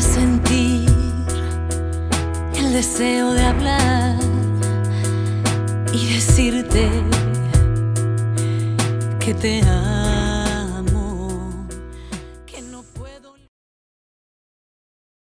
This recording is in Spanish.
sentir el deseo de hablar y decirte que te amo.